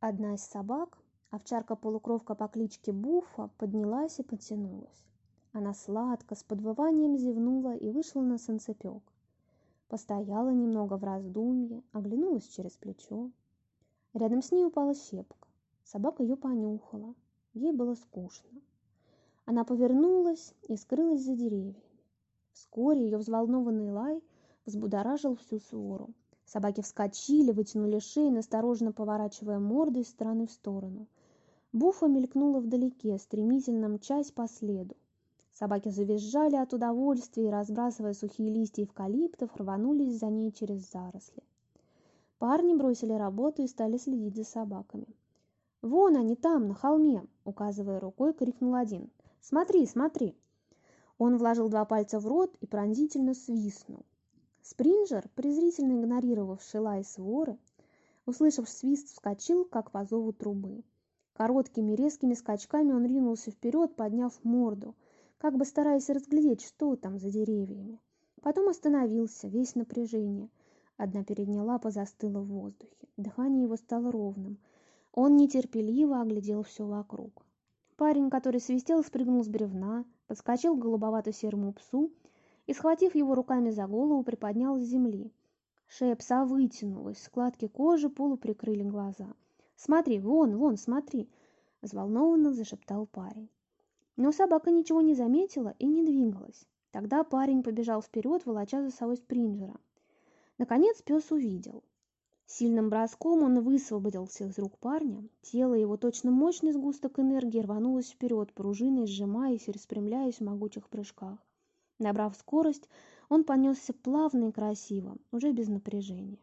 Одна из собак, овчарка-полукровка по кличке Буфа, поднялась и потянулась. Она сладко, с подвыванием зевнула и вышла на санцепек. Постояла немного в раздумье, оглянулась через плечо. Рядом с ней упала щепка. Собака ее понюхала. Ей было скучно. Она повернулась и скрылась за деревьями. Вскоре ее взволнованный лай взбудоражил всю свору. Собаки вскочили, вытянули шеи, осторожно поворачивая морды из стороны в сторону. Буфа мелькнула вдалеке, стремительно мчась по следу. Собаки завизжали от удовольствия и, разбрасывая сухие листья эвкалиптов, рванулись за ней через заросли. Парни бросили работу и стали следить за собаками. «Вон они там, на холме!» — указывая рукой, крикнул один. «Смотри, смотри!» Он вложил два пальца в рот и пронзительно свистнул. Спринджер, презрительно игнорировавший лай своры, услышав свист, вскочил, как по зову трубы. Короткими резкими скачками он ринулся вперед, подняв морду, как бы стараясь разглядеть, что там за деревьями. Потом остановился, весь напряжение. Одна передняя лапа застыла в воздухе. Дыхание его стало ровным. Он нетерпеливо оглядел все вокруг. Парень, который свистел, спрыгнул с бревна, подскочил к голубовато-серому псу и, схватив его руками за голову, приподнял с земли. Шея пса вытянулась, складки кожи полуприкрыли глаза. «Смотри, вон, вон, смотри!» — взволнованно зашептал парень. Но собака ничего не заметила и не двигалась. Тогда парень побежал вперед, волоча за собой спринджера. Наконец пес увидел. Сильным броском он высвободился из рук парня. Тело его, точно мощный сгусток энергии, рванулось вперед, пружиной сжимаясь и распрямляясь в могучих прыжках. Набрав скорость, он понесся плавно и красиво, уже без напряжения.